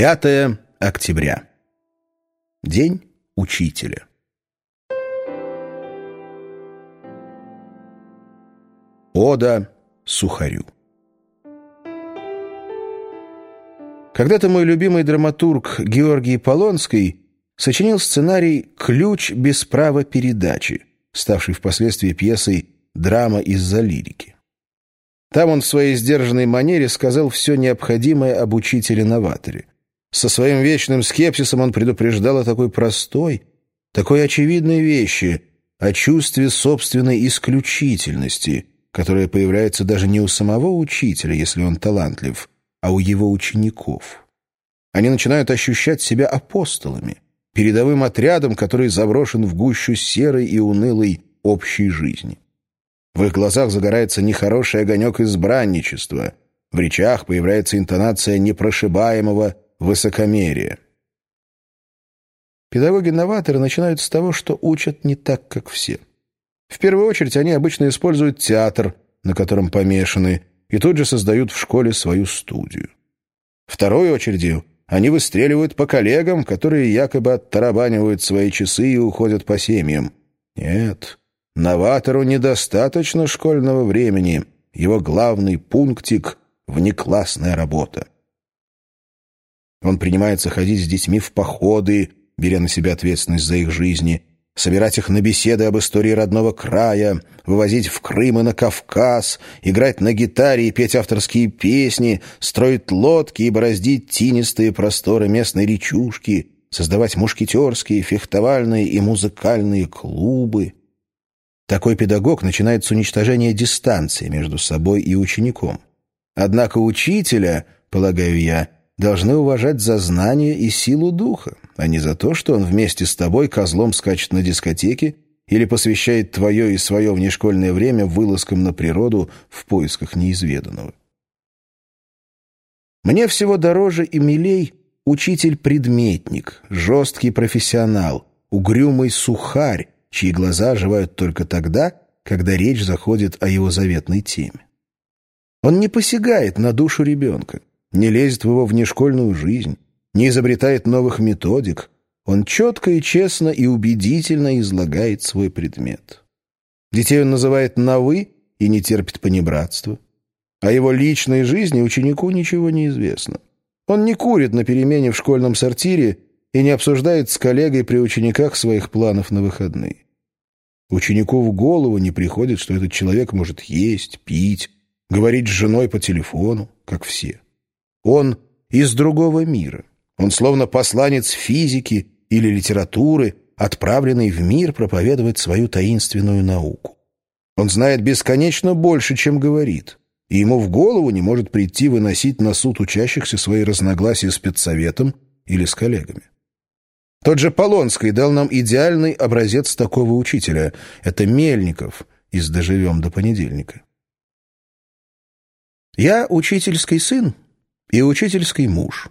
5 октября. День учителя. Ода Сухарю. Когда-то мой любимый драматург Георгий Полонский сочинил сценарий «Ключ без права передачи», ставший впоследствии пьесой «Драма из-за лирики». Там он в своей сдержанной манере сказал все необходимое об учителе-новаторе. Со своим вечным скепсисом он предупреждал о такой простой, такой очевидной вещи, о чувстве собственной исключительности, которое появляется даже не у самого учителя, если он талантлив, а у его учеников. Они начинают ощущать себя апостолами, передовым отрядом, который заброшен в гущу серой и унылой общей жизни. В их глазах загорается нехороший огонек избранничества, в речах появляется интонация непрошибаемого высокомерие. Педагоги-новаторы начинают с того, что учат не так, как все. В первую очередь они обычно используют театр, на котором помешаны, и тут же создают в школе свою студию. Второй очередью они выстреливают по коллегам, которые якобы оттарабанивают свои часы и уходят по семьям. Нет, новатору недостаточно школьного времени. Его главный пунктик — внеклассная работа. Он принимается ходить с детьми в походы, беря на себя ответственность за их жизни, собирать их на беседы об истории родного края, вывозить в Крым и на Кавказ, играть на гитаре и петь авторские песни, строить лодки и бороздить тинистые просторы местной речушки, создавать мушкетерские, фехтовальные и музыкальные клубы. Такой педагог начинает с уничтожения дистанции между собой и учеником. Однако учителя, полагаю я, должны уважать за знание и силу духа, а не за то, что он вместе с тобой козлом скачет на дискотеке или посвящает твое и свое внешкольное время вылазкам на природу в поисках неизведанного. Мне всего дороже и милей учитель-предметник, жесткий профессионал, угрюмый сухарь, чьи глаза оживают только тогда, когда речь заходит о его заветной теме. Он не посягает на душу ребенка не лезет в его внешкольную жизнь, не изобретает новых методик. Он четко и честно и убедительно излагает свой предмет. Детей он называет на «вы» и не терпит понебратства. О его личной жизни ученику ничего не известно. Он не курит на перемене в школьном сортире и не обсуждает с коллегой при учениках своих планов на выходные. Ученику в голову не приходит, что этот человек может есть, пить, говорить с женой по телефону, как все. Он из другого мира. Он словно посланец физики или литературы, отправленный в мир проповедовать свою таинственную науку. Он знает бесконечно больше, чем говорит, и ему в голову не может прийти выносить на суд учащихся свои разногласия с педсоветом или с коллегами. Тот же Полонский дал нам идеальный образец такого учителя. Это Мельников из «Доживем до понедельника». Я учительский сын, и учительский муж.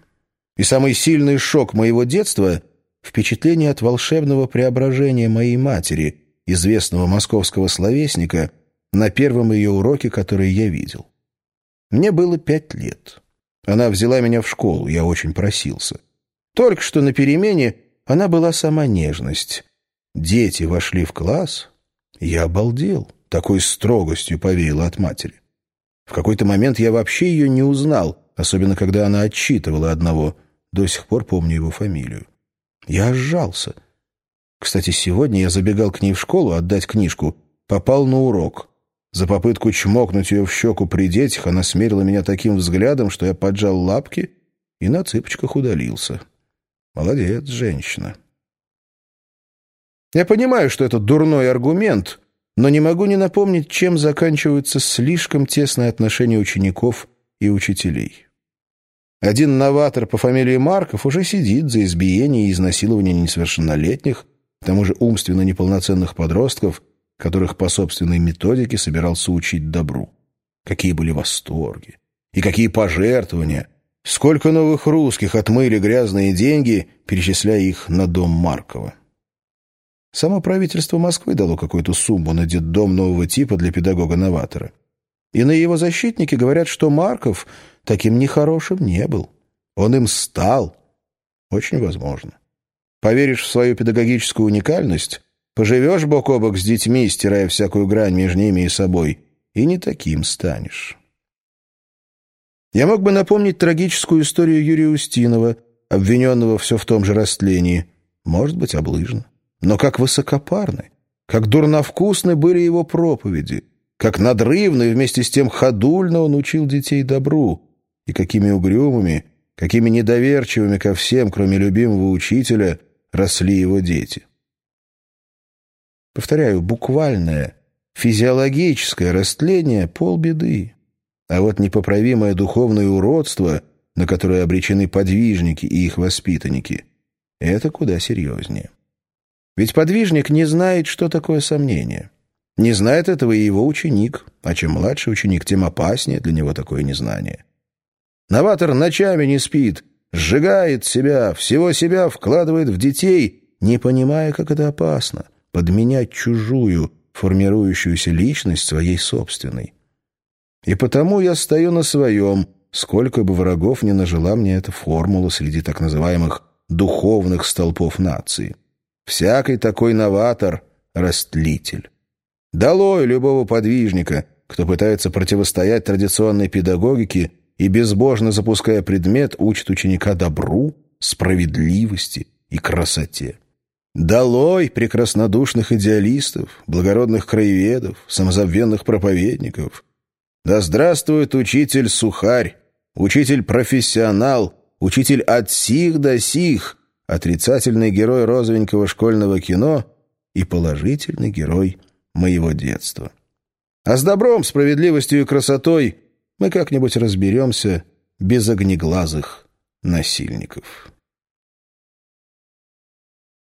И самый сильный шок моего детства — впечатление от волшебного преображения моей матери, известного московского словесника, на первом ее уроке, который я видел. Мне было пять лет. Она взяла меня в школу, я очень просился. Только что на перемене она была сама нежность. Дети вошли в класс, я обалдел, такой строгостью повеяло от матери. В какой-то момент я вообще ее не узнал — особенно когда она отчитывала одного, до сих пор помню его фамилию. Я сжался. Кстати, сегодня я забегал к ней в школу отдать книжку, попал на урок. За попытку чмокнуть ее в щеку при детях она смерила меня таким взглядом, что я поджал лапки и на цыпочках удалился. Молодец, женщина. Я понимаю, что это дурной аргумент, но не могу не напомнить, чем заканчиваются слишком тесные отношения учеников и учителей. Один новатор по фамилии Марков уже сидит за избиение и изнасилование несовершеннолетних, к тому же умственно неполноценных подростков, которых по собственной методике собирался учить добру. Какие были восторги! И какие пожертвования! Сколько новых русских отмыли грязные деньги, перечисляя их на дом Маркова. Само правительство Москвы дало какую-то сумму на детдом нового типа для педагога-новатора. И на его защитники говорят, что Марков таким нехорошим не был. Он им стал, Очень возможно. Поверишь в свою педагогическую уникальность, поживешь бок о бок с детьми, стирая всякую грань между ними и собой, и не таким станешь. Я мог бы напомнить трагическую историю Юрия Устинова, обвиненного все в том же растлении. Может быть, облыжно. Но как высокопарны, как дурновкусны были его проповеди, как надрывно и вместе с тем ходульно он учил детей добру, и какими угрюмыми, какими недоверчивыми ко всем, кроме любимого учителя, росли его дети. Повторяю, буквальное, физиологическое растление — полбеды. А вот непоправимое духовное уродство, на которое обречены подвижники и их воспитанники, это куда серьезнее. Ведь подвижник не знает, что такое сомнение. Не знает этого и его ученик, а чем младший ученик, тем опаснее для него такое незнание. Новатор ночами не спит, сжигает себя, всего себя вкладывает в детей, не понимая, как это опасно, подменять чужую, формирующуюся личность своей собственной. И потому я стою на своем, сколько бы врагов не нажила мне эта формула среди так называемых «духовных столпов нации». Всякий такой новатор — растлитель. Долой любого подвижника, кто пытается противостоять традиционной педагогике и, безбожно запуская предмет, учит ученика добру, справедливости и красоте. Долой прекраснодушных идеалистов, благородных краеведов, самозабвенных проповедников — да здравствует учитель Сухарь, учитель-профессионал, учитель от сих до сих, отрицательный герой розовенького школьного кино и положительный герой моего детства. А с добром, справедливостью и красотой мы как-нибудь разберемся без огнеглазых насильников».